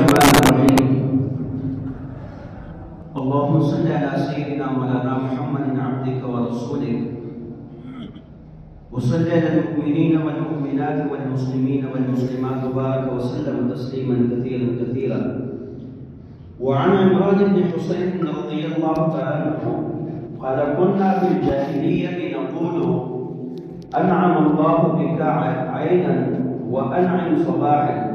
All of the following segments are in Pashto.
الرحمن الرحيم اللهم صل على سيدنا مولانا محمد عبدك ورسولك وصل على المؤمنين والمؤمنات والمسلمين والمسلمات وبارك وسلم تسليما كثيرا كثيرا وعن عمران بن حسين رضي الله تعالى عنه قال كنا في الجاهليه نقول انعم الله بك عينا وانعم صباحا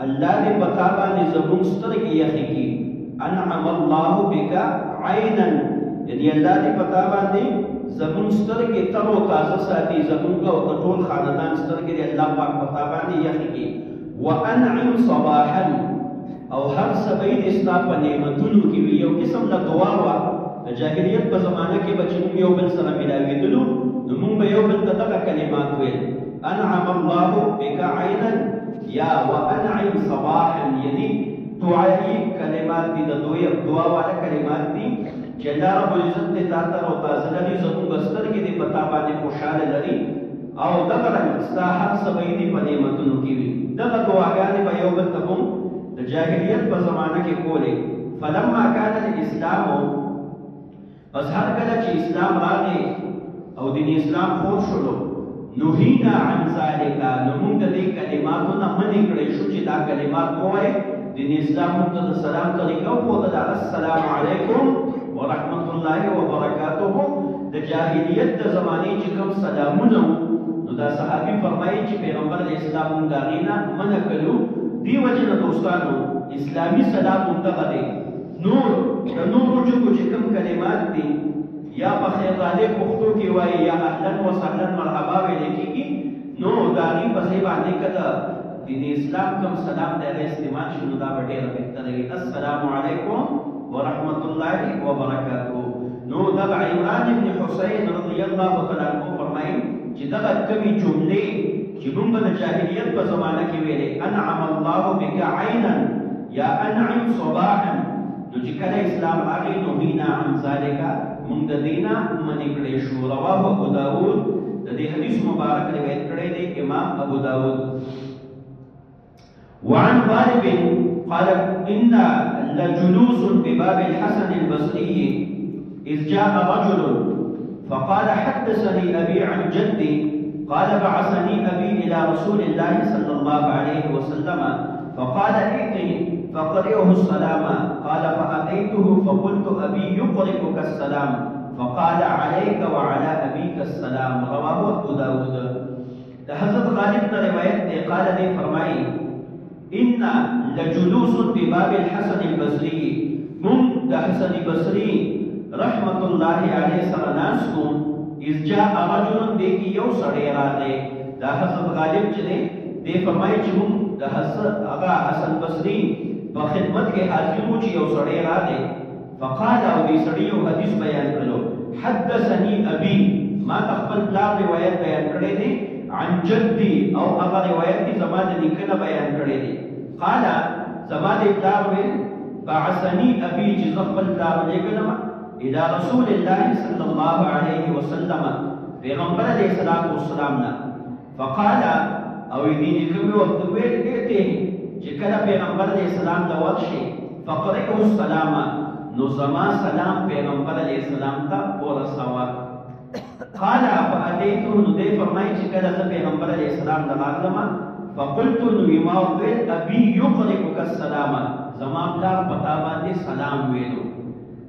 الله دې په تا باندې زمونږ سترګې یخې کړي انعم الله بک عینا یعنی الله دې په تا باندې زمونږ سترګې تر او تازه ساتي زمونږ او د ټول خاندان سترګې دې الله پاک په تا باندې یخې کړي وانعم صباحا او هر سبې دې ستا په نعمتونو کې وي یو قسم له دعا وه د جاهلیت په زمانه کې به چې موږ یو بل سره ملاوېدلو نو موږ به یو بل ته دغه کلمات ویل انعم الله بک عینا يا وانعم صباحا يدي دعايي کلمات دي د دويم دعا والا کلمات دي چې الله رب العزت دې تا تر او تازه لري زمونږ سترګې دې په تا باندې خوشحاله لري او دغه رنګ ستا هر څه به يې دې په نعمتونو کې وي دغه دعاګانې به يو بل ته مونږ د جاهليت په زمانه کې کولې فلما کان الاسلام پس هر کله چې اسلام راغی او دین اسلام خور شلو نهینا عن ذالک نو موږ د دې کلماتو نه منې کړې شو چې دا کلمات مو وای دین اسلام موږ ته د سلام طریقه او خود د السلام علیکم ورحمت الله وبرکاته د جاهلیت د زمانه چې کوم سلامونه وو نو دا صحابي فرمایي چې پیغمبر علی اسلام موږ دا غینا منکلو دی وجنه دوستانو اسلامی سلام هم دغه دی نور د نورو ژبو چې کوم کلمات دي یا په خیرغالۍ پښتو کې وایې یا اهلا و سهلا مرحبا ویلې کېږي نو د هغوی په ځای باندې که د دین اسلام کوم سلام دی هغه استعمال شي نو دا به ډېره بهتره وي، السلام علیکم ورحمت الله وبرکاته نو دغه عمران بن حسین رضی الله تعالی عنه فرمایي چې دغه کومې جملې. چې مونږ به د جاهلیت په زمانه کې ویلې، انعم الله بک عینا یا انعم صباحا، نو چې کله اسلام راغی، نهینا عن ذلک، مونږ د دې نه منې کړې شو. رواه ابوداؤد، د دې حدیث مبارک روایت کړی دی امام ابوداؤد. وعن غالب قال إن لجلوس بباب الحسن البصري إذ جاء رجل فقال حدثني أبي عن جدي قال بعثني أبي إلى رسول الله صلى الله عليه وسلم فقال ائتني فقرئه السلام قال فأتيته فقلت أبي يقرئك السلام فقال عليك وعلى أبيك السلام رواه أبو داود د حضرت غالب نه روایت دی قال دی فرمایي ان لجلوس بباب الحسن البصري مم د حسن بصري رحمت الله علیه سره ناس کوم اذ جاء رجل دی کی یو سړی راغی دا حضرت غالب چې دی دی فرمایي چې مم د حسن هغه حسن بصري په خدمت کې حاضر و چې یو سړی راغی فقال او دی سړی یو حدیث بیان کړلو حدثنی ابی ما ته خپل پلار روایت بیان کړی دی عن جدی او هغه روایت دی زما د نیکه نه بیان کړی دی قال زما دی پلار ویل بعثنی ابی چې زه خپل پلار لیګلم الى رسول الله صلی الله علیه وسلم پیغمبر علیه الصلاۃ والسلام نه فقال، او دې نیکه مې ورته وویل، ائته، چې کله پیغمبر علیه السلام له ورشې، فقرئه السلام، نو زما سلام پیغمبر علیه السلام ته ورسوه. قال، فأتیته، نو دی فرمایي، چې کله زه پیغمبر علیه السلام له راغلم، فقلت، نو وي ما ورته ویل، ابي یقرئک السلام، زما پلار په تا باندې سلام ویلو.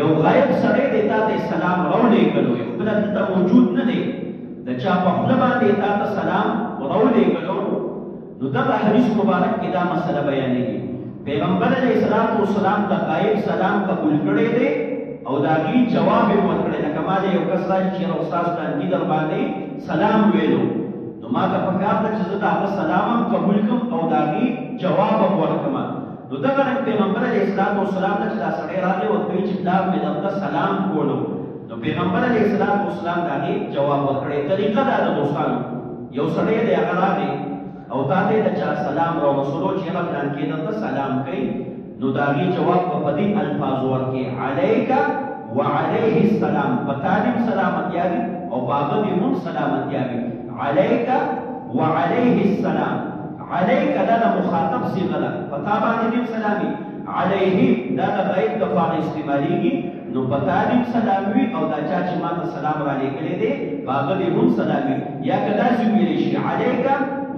یو غایب سړی دی تا ته سلام راولې کړو یو بل ته موجود نه دی د چا په خپل باندې تا ته سلام راولې کړو نو دا حدیث مبارک کې دا مسله بیانېږي پیغمبر علیه الصلاۃ والسلام د غایب سلام قبول کړی دی او دا غي جواب یې ورکړی لکه ما یو کس راځي چې یو استاد باندې در باندې سلام ویلو نو ما ته پکار ده چې زه دا سلام قبول کوم او دا غي جواب ورکړم نو دغه رنګ پيغمبر عليه الصلوة والسلام ته چې دا سړی راغی ورته ويې چې پلار مې درته سلام کولو نو پيغمبر عليه الصلوة والسلام د هغې جواب ورکړی طريقه دا ده دوستانو يو سړی دی هغه راغی او تاته يې د چا سلام راورسولو چې يره فلانکې درته سلام کوي نو د هغې جواب به په دې الفاظو ورکړې عليک وعليه السلام په تا دې هم سلامتيا وي او په هغه دې هم سلامتيا وي عليک وعليه السلام عليک دا د مخاطب صيغه ده په تا باندې دې هم سلام وي عليه دا د غيب د پاره استعماليږي نو په تا دې هم سلام وي او دا چا چې ما ته سلام را لېږلی دی په هغه دې هم سلام وي یا که داسې وویلی شي عليک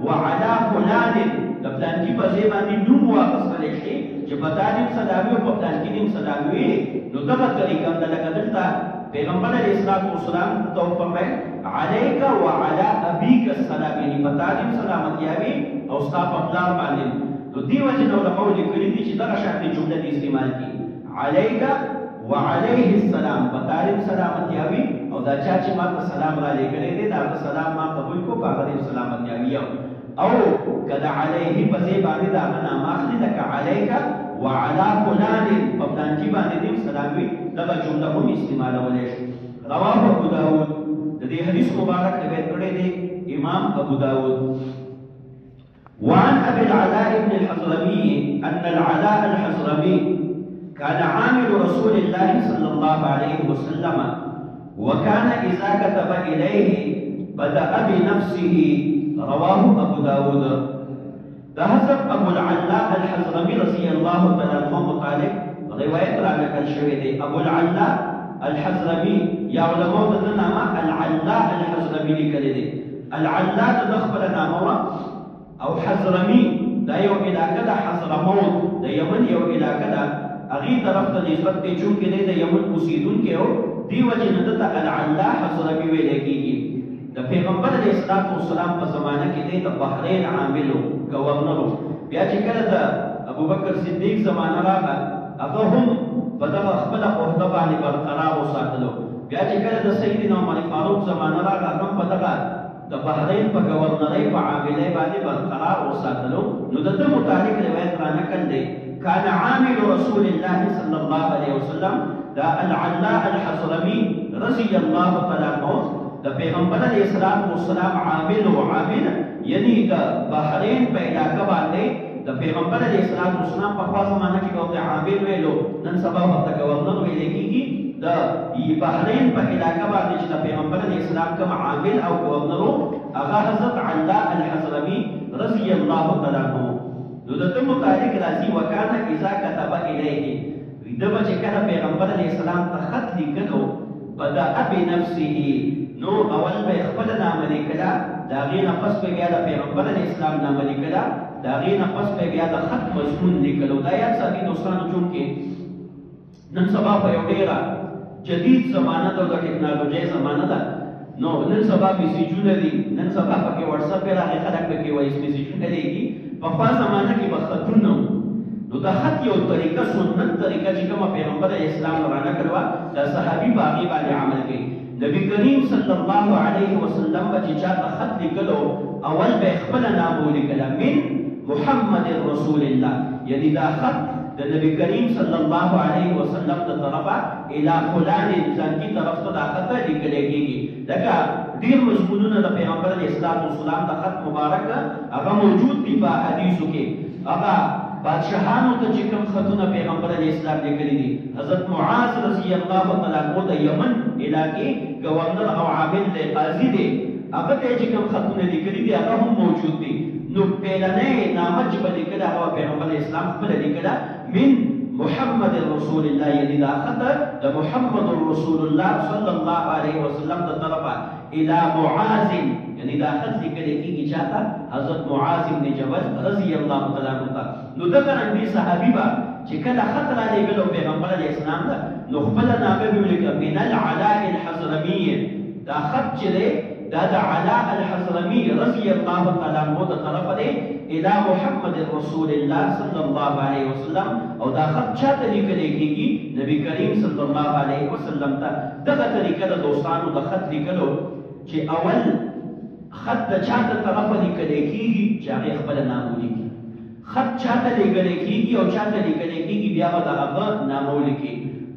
وعلى فلان د پلانکي په ځای باندې نوم واخیستلی شي چې په تا دې هم سلام وي او په پلانکي دې هم سلام وي نو دغه طریقه هم ده لکه دلته پیغمبر علیه السلام ته وفرمایل علیک وعلی ابیک السلام یعنی په تا دې هم سلامتیا وي او ستا په پلار باندې هم، نو دې وجې نه علماوو لیکلي دي چې دغه شانتې جمله دې استعمال کړي، علیک وعلیه السلام، په تا دې هم سلامتیا وي او دا چا چې ماته سلام رالېږلی دی، د هغه سلام ما قبول کړو، په هغه دې هم سلامتیا وي او او که د علیه په ځای باندې د هغه نامه اخلي، لکه علیک وعلی فلان، په پلانکي باندې دې هم سلام وي، دغه جمله هم استعمالولی شو. رواه ابو داود د دې حدیث مبارک روایت کړی دی امام ابو داود وعن ابي العلاء بن الحضرمي ان العلاء الحضرمي كان عامل رسول الله صلى الله عليه وسلم وكان اذا كتب اليه بدا بنفسه رواه ابو داود د حضرت ابو العلا الحضرمي رضي الله تعالی عنه متعلق روایت را نقل شوی دی، ابو العلا الحضرمي یا علماو د ده نامه العلا الحضرمي لیکلې دی، العلا د ده خپله نامه وه او حضرمي دا یو علاقه ده، حضرموت د یمن یو علاقه ده، هغې طرف ته نسبت دی، چونکه دی د یمن اوسېدونکی و، دې وجې نه ده ته العلا حضرمي ویلی کېږي. د پيغمبر عليه الصلاة والسلام په زمانه کې دی د بحرين عامل و، ګورنر و، بيا چې کله د ابوبکر صديق زمانه راغله هغه هم په دغه خپله عهده باندې برقرار و ساتلو، بيا چې کله د سيدنا عمر فاروق زمانه راغله هغه هم په دغه د بحرين په ګورنرۍ په عاملۍ باندې برقرار و ساتلو، نو د ده متعلق روايت رانقل دی. کان عامل رسول الله صلی الله علیه وسلم د العلاء الحضرمي رضی الله تعالی عنه د پیغمبر علیه الصلوة والسلام عامل وو، عامل یعنی د بحرین په علاقه باندې د پیغمبر علیه الصلوة والسلام پخوا زمانه کې به ورته عامل ویلو نن سبا ورته ګورنر ویل کیږي د بحرین په علاقه باندې چې د پیغمبر علیه السلام کوم عامل او ګورنر وو هغه حضرت علاء الحضرمي رضی الله تعالی عنه وو. نو د ده متعلق راځي، وکان اذا کتب الیه، ده به چې کله پیغمبر علیه السلام ته خط لیکه نو، بدأ بنفسه، نو اول به یې خپله نامه لیکله، د هغې نه پس به بیا د پیغمبر علیه السلام نامه لیکله، د هغې نه پس به یې بیا د خط مضمون لیکلو، دا یاد ساتي دوستانو چونکه. نن سبا په یو ډیره جدید زمانه ده د ټکنالوژي زمانه ده نو نن سبا میسجونه دي نن سبا پکې واتس اپ راغی خلک پکې وایس میسجونه لیږي په خوا زمانه کې به خطونه نو د خط یو طریقه سنت طریقه چې کومه پیغمبر اسلام رانه کړو دا صحابي په هغه باندې عمل کوي نبي کريم صلی الله عليه وسلم به چې چاته خط ليکلو اول به يې خپله نامه وليکله، من محمد رسول الله، يعني دا خط د نبي کريم صلی الله عليه وسلم د طرفه الي فلان ځانګي طرف ته دا خط ليکل کيږي، ځکه ډير مضمونونه د پيغمبر عليه الصلاة والسلام د خط مبارک هغه موجود دي په احاديثو کي، هغه بادشاهانو ته چې کوم خطونه پيغمبر عليه السلام ليکلي دي، حضرت معاذ رضی الله تعالی عنه د یمن علاقې ګورنر او عامل دی، قاضي دی، هغه ته یې چې کوم خطونه لیکلي دي هغه هم موجود دي، نو پیلنۍ نامه چې به لیکله هغه به پیغمبر اسلام خپله لیکله، من محمد رسول الله یعنی دا خط د محمد رسول الله صلی الله علیه وسلم د طرفه الی معاذ یعنی دا خط لیکل کیږي چاته؟ حضرت معاذ بن جبل رضی الله تعالی عنه ته. نو دغه رنګي صحابي به چې کله خط رالېږل او پېغمبر عليه السلام ته نو خپله نامه به يې وليکله، من العلاء الحضرمي، دا خط چې دی دا د علاء الحضرمي رضي الله تعالی عنه د طرفه دی الي محمد رسول الله صلی الله عليه وسلم او دا خط چا ته ليکل کېږي نبي کريم صلی الله عليه وسلم ته دغه طريقه د دوستانو د خط ليکلو چې اول خط د چا د طرفه لیکل کیږي چې هغه خپل نام ولیکي خط چا ته لیکل کیږي او چا ته لیکل کیږي بیا به د هغه نام ولیکي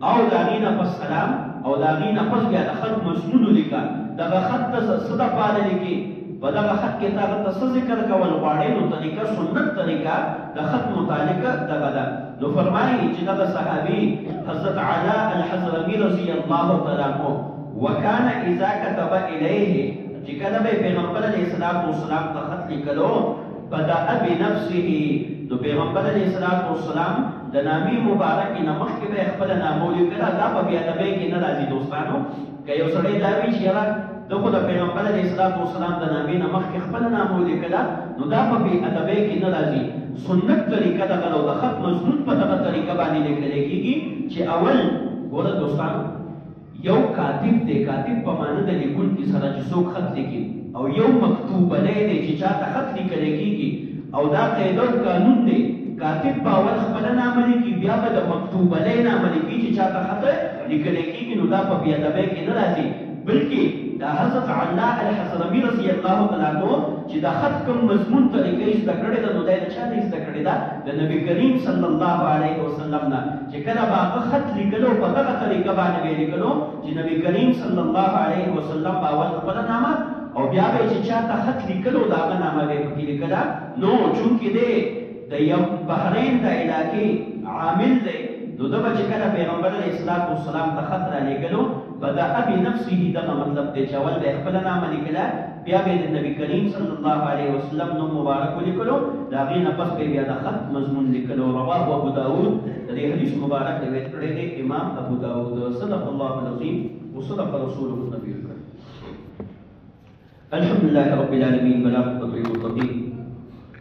او د هغې نه پس سلام او د هغې نه پس بیا د خط مضمون ولیکه دغه خط ته څه د پاره لیکې په دغه خط کې ته هغه ته څه ذکر کول غواړې نو طریقه سنت طریقه د خط متعلق دغه ده نو فرمايي چې دغه صحابي حضرت علاء الحضرمي رضي الله تعالی عنه وکان اذا کتب الیه چې کله به پیغمبر علیه الصلاۃ والسلام ته خط لیکلو بدا بنفسه نو پیغمبر علیه الصلاۃ والسلام د نامې مبارک نه مخکې به خپل نامو لیکلا دا په بیا دبه کې نه راځي دوستانو که یو سړی دا وی چې را د خو د پیغمبر علیه الصلاۃ والسلام د نامې نه مخکې خپل نامو لیکلا نو دا په بیا دبه کې نه راځي سنت طریقه دغه او د خط مضمون په دغه طریقه باندې لیکل کېږي چې اول ګوره دوستانو یو کاتب دی، کاتب په معنی د لیکونکي سره چې څوک خط لیکي او یو مکتوبنی دی چې چا ته خط لیکلی کیږي او دا قاعده او قانون دی، کاتب به اول خپله نامه لیکي بیا به د مکتوبنی نامه لیکي چې چا ته خط لیکلی کیږي نو دا په بی ادبی کې نه راځي بلکې د حضرت علا الحضرمي رضی الله تعالی عنه چې د خط کوم مضمون طریقه یې زده کړې ده نو دا یې د چا نه زده کړې ده د نبی کریم صلی الله علیه وسلم نه چې کله به هغه خط لیکلو په دغه طریقه باندې به یې لیکلو چې نبي کریم صلی الله علیه وسلم به اول خپله نامه او بیا به یې چې چا ته خط لیکلو د هغه نامه به یې پکې لیکله نو چونکې دی د یم، بحرین، د علاقې عامل دی نو ده به چې کله پیغمبر علیه الصلوة والسلام ته خط رالیږلو په د ابي نفسه دغه مطلب دی چې اول به یې خپله نامه لیکله بیا به یې د نبي کریم صلی الله علیه وسلم نوم مبارک ولیکلو، د هغې نه پس به یې بیا د خط مضمون لیکلو، رواه ابو داود، د دې حدیث مبارک روایت کړی دی امام ابو داود، صدق الله العظیم وصدق رسوله النبی الکریم. الحمدلله رب العالمین بلاغ قدر المتقین.